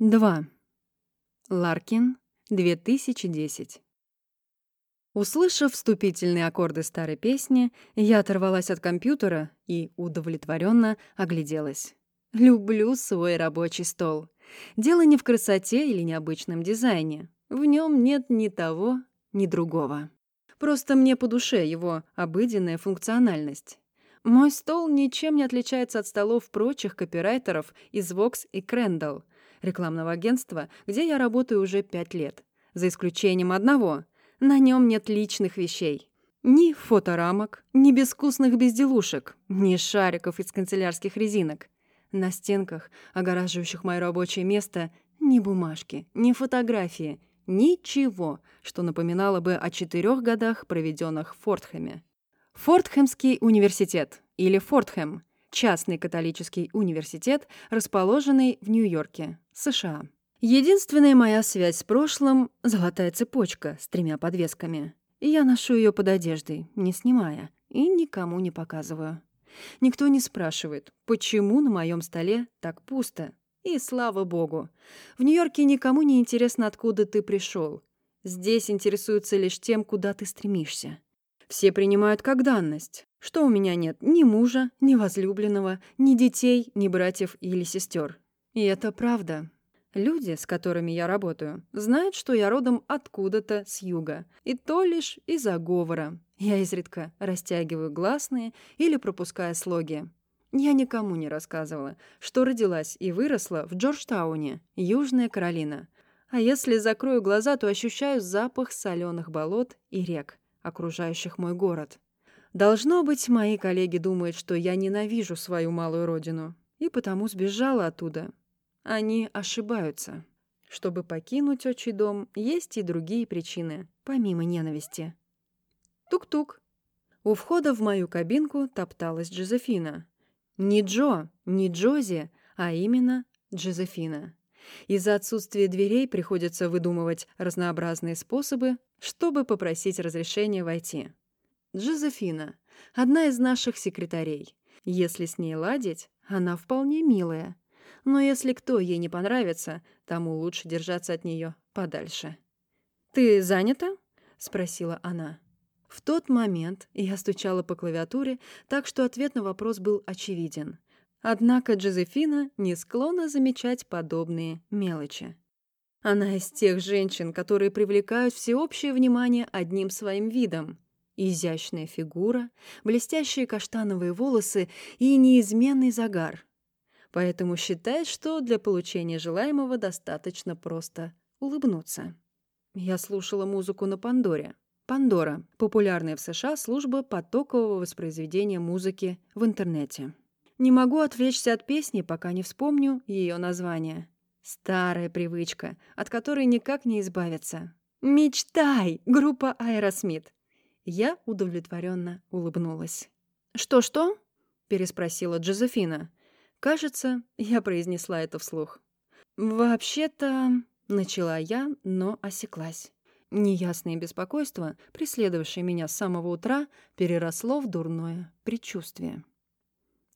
2. Ларкин, 2010. Услышав вступительные аккорды старой песни, я оторвалась от компьютера и удовлетворенно огляделась. Люблю свой рабочий стол. Дело не в красоте или необычном дизайне. В нем нет ни того, ни другого. Просто мне по душе его обыденная функциональность. Мой стол ничем не отличается от столов прочих копирайтеров из Vox и Crendel, рекламного агентства, где я работаю уже пять лет. За исключением одного — на нем нет личных вещей. Ни фоторамок, ни безвкусных безделушек, ни шариков из канцелярских резинок. На стенках, огораживающих мое рабочее место, ни бумажки, ни фотографии, ничего, что напоминало бы о четырех годах, проведенных в Фортхэме. Фортхэмский университет, или Фортхэм, частный католический университет, расположенный в Нью-Йорке, США. Единственная моя связь с прошлым — золотая цепочка с тремя подвесками. И я ношу ее под одеждой, не снимая, и никому не показываю. Никто не спрашивает, почему на моем столе так пусто. И слава богу. В Нью-Йорке никому не интересно, откуда ты пришел. Здесь интересуются лишь тем, куда ты стремишься. Все принимают как данность, что у меня нет ни мужа, ни возлюбленного, ни детей, ни братьев или сестер. И это правда. Люди, с которыми я работаю, знают, что я родом откуда-то с юга, и то лишь из-за говора. Я изредка растягиваю гласные или пропуская слоги. Я никому не рассказывала, что родилась и выросла в Джорджтауне, Южная Каролина. А если закрою глаза, то ощущаю запах соленых болот и рек, окружающих мой город. Должно быть, мои коллеги думают, что я ненавижу свою малую родину, и потому сбежала оттуда, они ошибаются. Чтобы покинуть отчий дом, есть и другие причины, помимо ненависти. Тук-тук. У входа в мою кабинку топталась Джозефина. Не Джо, не Джози, а именно Джозефина. Из-за отсутствия дверей приходится выдумывать разнообразные способы, чтобы попросить разрешения войти. Джозефина — одна из наших секретарей. Если с ней ладить, она вполне милая но если кто ей не понравится, тому лучше держаться от нее подальше. «Ты занята?» — спросила она. В тот момент я стучала по клавиатуре, так что ответ на вопрос был очевиден. Однако Джозефина не склонна замечать подобные мелочи. Она из тех женщин, которые привлекают всеобщее внимание одним своим видом. Изящная фигура, блестящие каштановые волосы и неизменный загар поэтому считает, что для получения желаемого достаточно просто улыбнуться. Я слушала музыку на Пандоре. Пандора — популярная в США служба потокового воспроизведения музыки в интернете. Не могу отвлечься от песни, пока не вспомню ее название. Старая привычка, от которой никак не избавиться. «Мечтай!» — группа Аэросмит. Я удовлетворенно улыбнулась. «Что-что?» — переспросила Джозефина. Кажется, я произнесла это вслух. «Вообще-то...» — начала я, но осеклась. Неясное беспокойство, преследовавшее меня с самого утра, переросло в дурное предчувствие.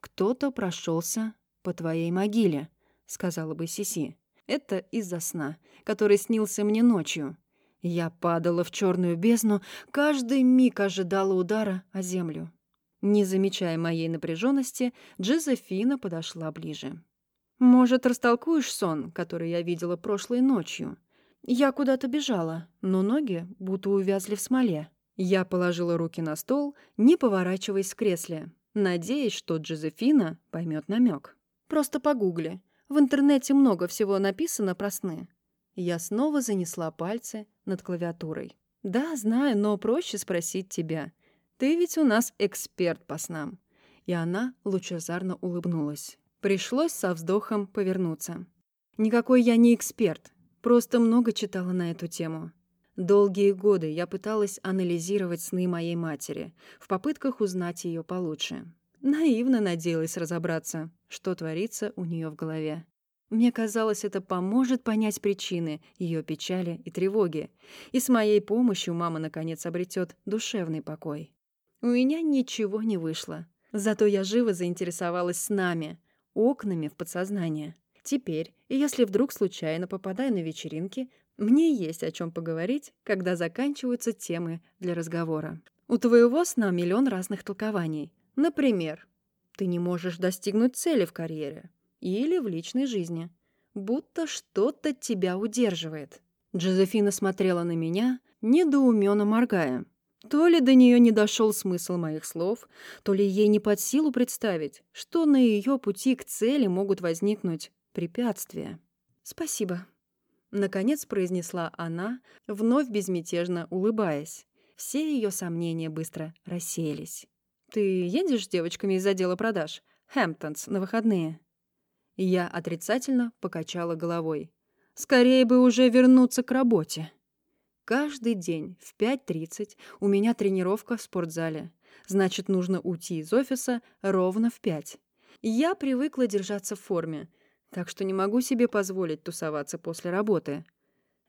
«Кто-то прошелся по твоей могиле», — сказала бы Сиси. «Это из-за сна, который снился мне ночью. Я падала в черную бездну, каждый миг ожидала удара о землю. Не замечая моей напряженности, Джозефина подошла ближе. «Может, растолкуешь сон, который я видела прошлой ночью? Я куда-то бежала, но ноги будто увязли в смоле». Я положила руки на стол, не поворачиваясь в кресле, надеясь, что Джозефина поймет намек. «Просто погугли. В интернете много всего написано про сны». Я снова занесла пальцы над клавиатурой. «Да, знаю, но проще спросить тебя. Ты ведь у нас эксперт по снам». И она лучезарно улыбнулась. Пришлось со вздохом повернуться. «Никакой я не эксперт, просто много читала на эту тему. Долгие годы я пыталась анализировать сны моей матери в попытках узнать ее получше. Наивно надеялась разобраться, что творится у нее в голове. Мне казалось, это поможет понять причины ее печали и тревоги, и с моей помощью мама наконец обретет душевный покой. У меня ничего не вышло. Зато я живо заинтересовалась с нами, окнами в подсознание. Теперь, если вдруг случайно попадаю на вечеринки, мне есть о чем поговорить, когда заканчиваются темы для разговора. У твоего сна миллион разных толкований. Например, ты не можешь достигнуть цели в карьере или в личной жизни. Будто что-то тебя удерживает. Джозефина смотрела на меня, недоуменно моргая. То ли до нее не дошел смысл моих слов, то ли ей не под силу представить, что на ее пути к цели могут возникнуть препятствия. «Спасибо», — наконец произнесла она, вновь безмятежно улыбаясь. Все ее сомнения быстро рассеялись. «Ты едешь с девочками из отдела продаж? Хэмптонс, на выходные?» Я отрицательно покачала головой. «Скорее бы уже вернуться к работе». Каждый день в 5.30 у меня тренировка в спортзале. Значит, нужно уйти из офиса ровно в 5. Я привыкла держаться в форме, так что не могу себе позволить тусоваться после работы.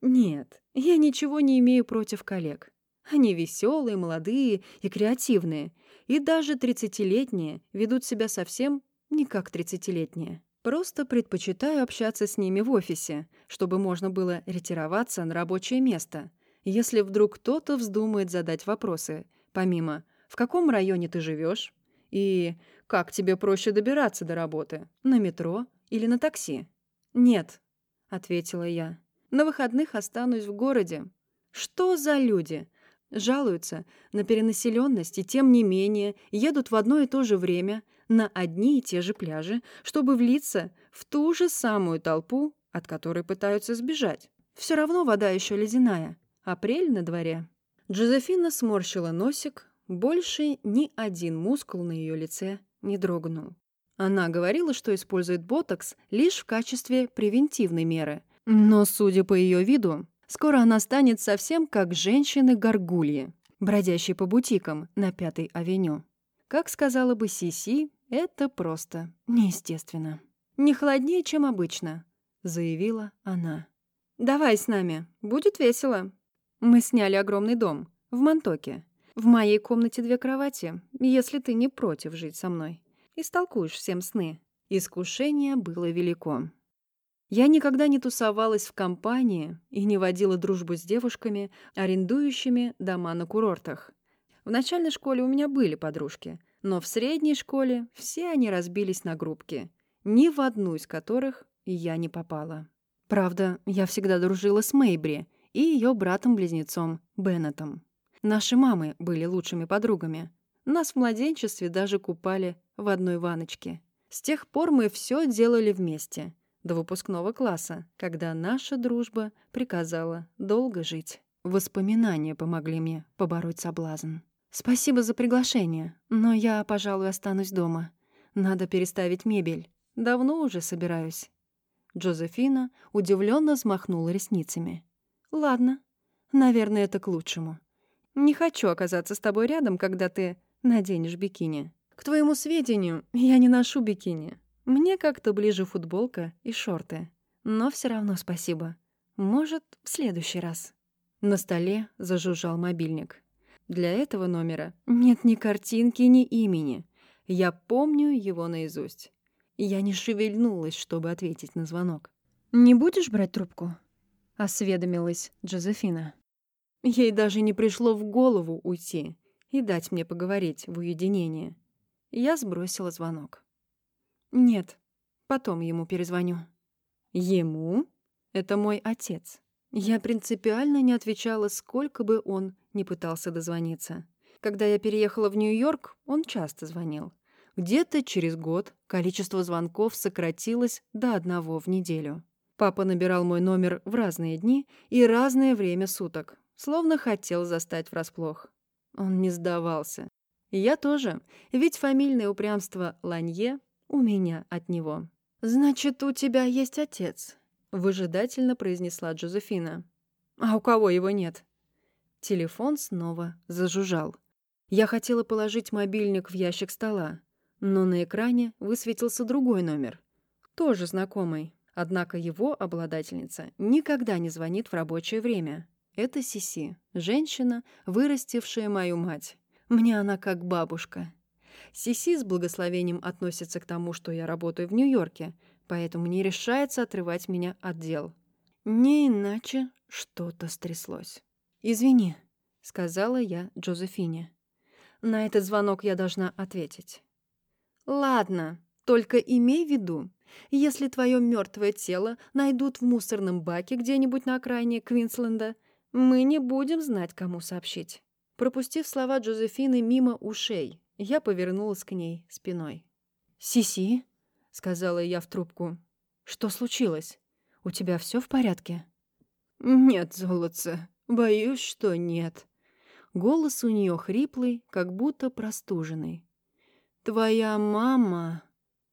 Нет, я ничего не имею против коллег. Они веселые, молодые и креативные, и даже 30-летние ведут себя совсем не как 30-летние. Просто предпочитаю общаться с ними в офисе, чтобы можно было ретироваться на рабочее место, если вдруг кто-то вздумает задать вопросы, помимо «в каком районе ты живешь?» и «как тебе проще добираться до работы? На метро или на такси?» «Нет», — ответила я. «На выходных останусь в городе». «Что за люди?» Жалуются на перенаселенность и, тем не менее, едут в одно и то же время на одни и те же пляжи, чтобы влиться в ту же самую толпу, от которой пытаются сбежать. Все равно вода еще ледяная. Апрель на дворе. Джозефина сморщила носик. Больше ни один мускул на ее лице не дрогнул. Она говорила, что использует ботокс лишь в качестве превентивной меры. Но, судя по ее виду, скоро она станет совсем как женщины-горгульи, бродящие по бутикам на Пятой авеню. Как сказала бы Сиси, это просто неестественно. «Не холоднее, чем обычно», — заявила она. «Давай с нами, будет весело». Мы сняли огромный дом в Монтоке. В моей комнате две кровати, если ты не против жить со мной. Истолкуешь всем сны. Искушение было велико. Я никогда не тусовалась в компании и не водила дружбу с девушками, арендующими дома на курортах. В начальной школе у меня были подружки, но в средней школе все они разбились на группки, ни в одну из которых я не попала. Правда, я всегда дружила с Мейбри и ее братом-близнецом Беннетом. Наши мамы были лучшими подругами. Нас в младенчестве даже купали в одной ваночке. С тех пор мы все делали вместе, до выпускного класса, когда наша дружба приказала долго жить. Воспоминания помогли мне побороть соблазн. «Спасибо за приглашение, но я, пожалуй, останусь дома. Надо переставить мебель. Давно уже собираюсь». Джозефина удивленно взмахнула ресницами. «Ладно. Наверное, это к лучшему. Не хочу оказаться с тобой рядом, когда ты наденешь бикини. К твоему сведению, я не ношу бикини. Мне как-то ближе футболка и шорты. Но все равно спасибо. Может, в следующий раз». На столе зажужжал мобильник. Для этого номера нет ни картинки, ни имени. Я помню его наизусть. Я не шевельнулась, чтобы ответить на звонок. «Не будешь брать трубку?» — осведомилась Джозефина. Ей даже не пришло в голову уйти и дать мне поговорить в уединении. Я сбросила звонок. «Нет, потом ему перезвоню». «Ему?» «Это мой отец». Я принципиально не отвечала, сколько бы он не пытался дозвониться. Когда я переехала в Нью-Йорк, он часто звонил. Где-то через год количество звонков сократилось до одного в неделю. Папа набирал мой номер в разные дни и разное время суток, словно хотел застать врасплох. Он не сдавался. Я тоже, ведь фамильное упрямство Ланье у меня от него. «Значит, у тебя есть отец?» — выжидательно произнесла Джозефина. «А у кого его нет?» Телефон снова зажужжал. Я хотела положить мобильник в ящик стола, но на экране высветился другой номер. Тоже знакомый. Однако его обладательница никогда не звонит в рабочее время. Это Сиси, женщина, вырастившая мою мать. Мне она как бабушка. Сиси с благословением относится к тому, что я работаю в Нью-Йорке, поэтому не решается отрывать меня от дел. Не иначе что-то стряслось. «Извини», — сказала я Джозефине. На этот звонок я должна ответить. «Ладно, только имей в виду, если твое мертвое тело найдут в мусорном баке где-нибудь на окраине Квинсленда, мы не будем знать, кому сообщить». Пропустив слова Джозефины мимо ушей, я повернулась к ней спиной. «Сиси», — сказала я в трубку, — «что случилось? У тебя все в порядке?» «Нет, золотце, боюсь, что нет». Голос у нее хриплый, как будто простуженный. «Твоя мама...»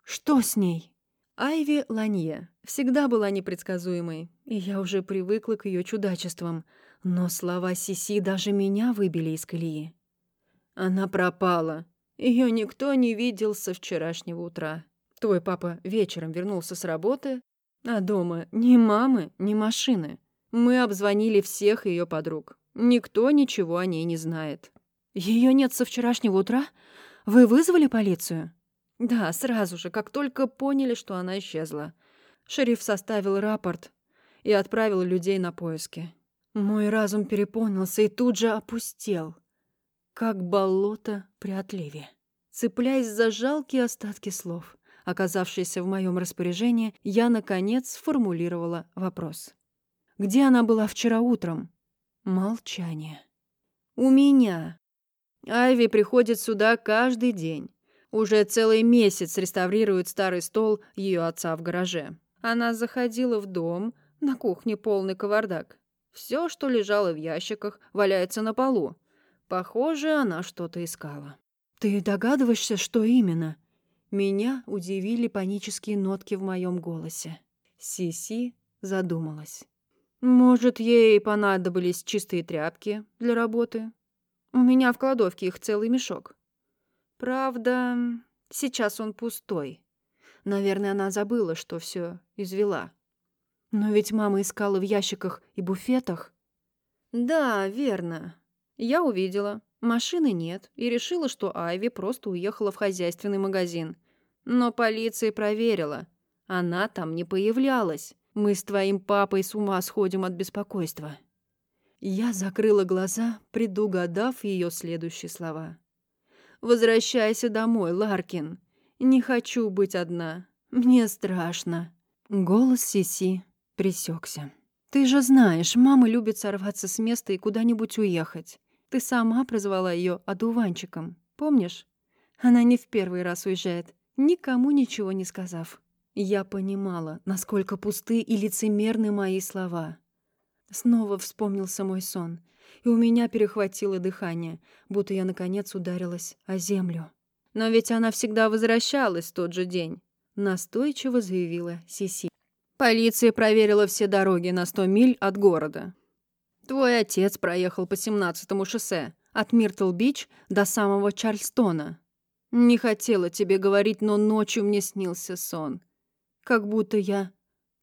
«Что с ней?» Айви Ланье всегда была непредсказуемой, и я уже привыкла к ее чудачествам, но слова Сиси даже меня выбили из колеи. Она пропала. Ее никто не видел со вчерашнего утра. Твой папа вечером вернулся с работы, а дома ни мамы, ни машины. Мы обзвонили всех ее подруг. Никто ничего о ней не знает. Ее нет со вчерашнего утра? Вы вызвали полицию? Да, сразу же, как только поняли, что она исчезла. Шериф составил рапорт и отправил людей на поиски. Мой разум переполнился и тут же опустел, как болото при отливе. Цепляясь за жалкие остатки слов, оказавшиеся в моем распоряжении, я, наконец, сформулировала вопрос. «Где она была вчера утром?» Молчание. «У меня. Айви приходит сюда каждый день. Уже целый месяц реставрирует старый стол ее отца в гараже. Она заходила в дом, на кухне полный кавардак. Все, что лежало в ящиках, валяется на полу. Похоже, она что-то искала. «Ты догадываешься, что именно?» Меня удивили панические нотки в моем голосе. Сиси задумалась. «Может, ей понадобились чистые тряпки для работы? У меня в кладовке их целый мешок. Правда, сейчас он пустой. Наверное, она забыла, что все извела. Но ведь мама искала в ящиках и буфетах. Да, верно. Я увидела. Машины нет и решила, что Айви просто уехала в хозяйственный магазин. Но полиция проверила. Она там не появлялась. Мы с твоим папой с ума сходим от беспокойства. Я закрыла глаза, предугадав ее следующие слова. Возвращайся домой, Ларкин. Не хочу быть одна. Мне страшно». Голос Сиси присекся. «Ты же знаешь, мама любит сорваться с места и куда-нибудь уехать. Ты сама прозвала ее одуванчиком, помнишь? Она не в первый раз уезжает, никому ничего не сказав. Я понимала, насколько пусты и лицемерны мои слова. Снова вспомнился мой сон — и у меня перехватило дыхание, будто я, наконец, ударилась о землю. «Но ведь она всегда возвращалась в тот же день», — настойчиво заявила Сиси. «Полиция проверила все дороги на сто миль от города. Твой отец проехал по 17-му шоссе, от Миртл-Бич до самого Чарльстона. Не хотела тебе говорить, но ночью мне снился сон. Как будто я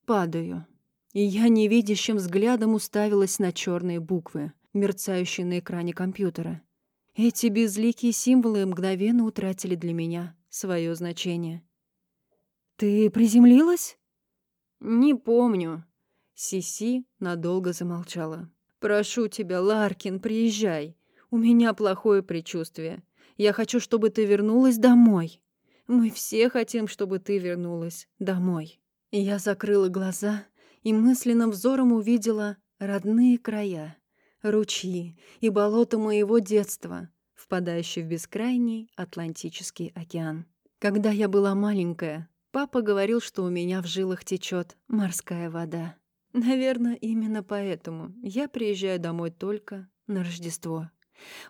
падаю». И я невидящим взглядом уставилась на черные буквы мерцающие на экране компьютера. Эти безликие символы мгновенно утратили для меня свое значение. «Ты приземлилась?» «Не помню». Сиси надолго замолчала. «Прошу тебя, Ларкин, приезжай. У меня плохое предчувствие. Я хочу, чтобы ты вернулась домой. Мы все хотим, чтобы ты вернулась домой». Я закрыла глаза и мысленным взором увидела родные края ручьи и болота моего детства, впадающие в бескрайний Атлантический океан. Когда я была маленькая, папа говорил, что у меня в жилах течет морская вода. Наверное, именно поэтому я приезжаю домой только на Рождество.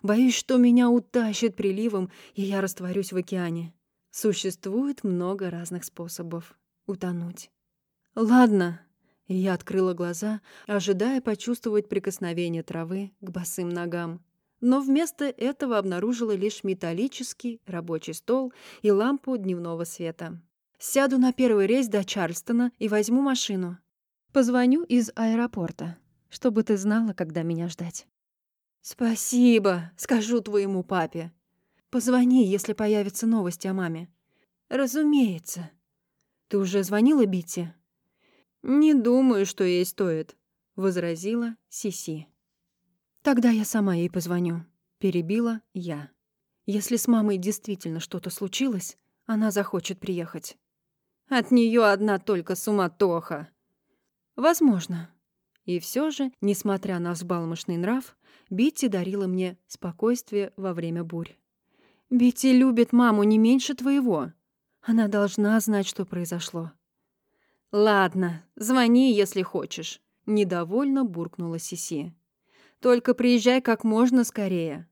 Боюсь, что меня утащит приливом, и я растворюсь в океане. Существует много разных способов утонуть. Ладно, я открыла глаза, ожидая почувствовать прикосновение травы к босым ногам. Но вместо этого обнаружила лишь металлический рабочий стол и лампу дневного света. Сяду на первый рейс до Чарльстона и возьму машину. Позвоню из аэропорта, чтобы ты знала, когда меня ждать. Спасибо, скажу твоему папе. Позвони, если появятся новости о маме. Разумеется. Ты уже звонила Битти?» «Не думаю, что ей стоит», — возразила Сиси. «Тогда я сама ей позвоню», — перебила я. «Если с мамой действительно что-то случилось, она захочет приехать». «От нее одна только суматоха». «Возможно». И все же, несмотря на взбалмошный нрав, Битти дарила мне спокойствие во время бурь. «Битти любит маму не меньше твоего. Она должна знать, что произошло». «Ладно, звони, если хочешь», — недовольно буркнула Сиси. «Только приезжай как можно скорее».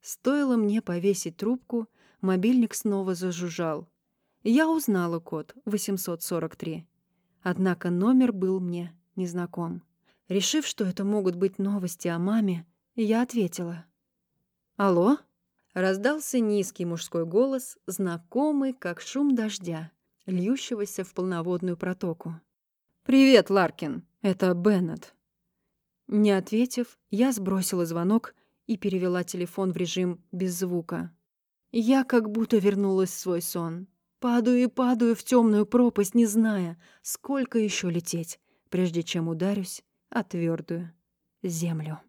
Стоило мне повесить трубку, мобильник снова зажужжал. Я узнала код 843. Однако номер был мне незнаком. Решив, что это могут быть новости о маме, я ответила. «Алло?» Раздался низкий мужской голос, знакомый, как шум дождя, льющегося в полноводную протоку. «Привет, Ларкин, это Беннет». Не ответив, я сбросила звонок и перевела телефон в режим без звука. Я как будто вернулась в свой сон. Падаю и падаю в темную пропасть, не зная, сколько еще лететь, прежде чем ударюсь о твердую землю.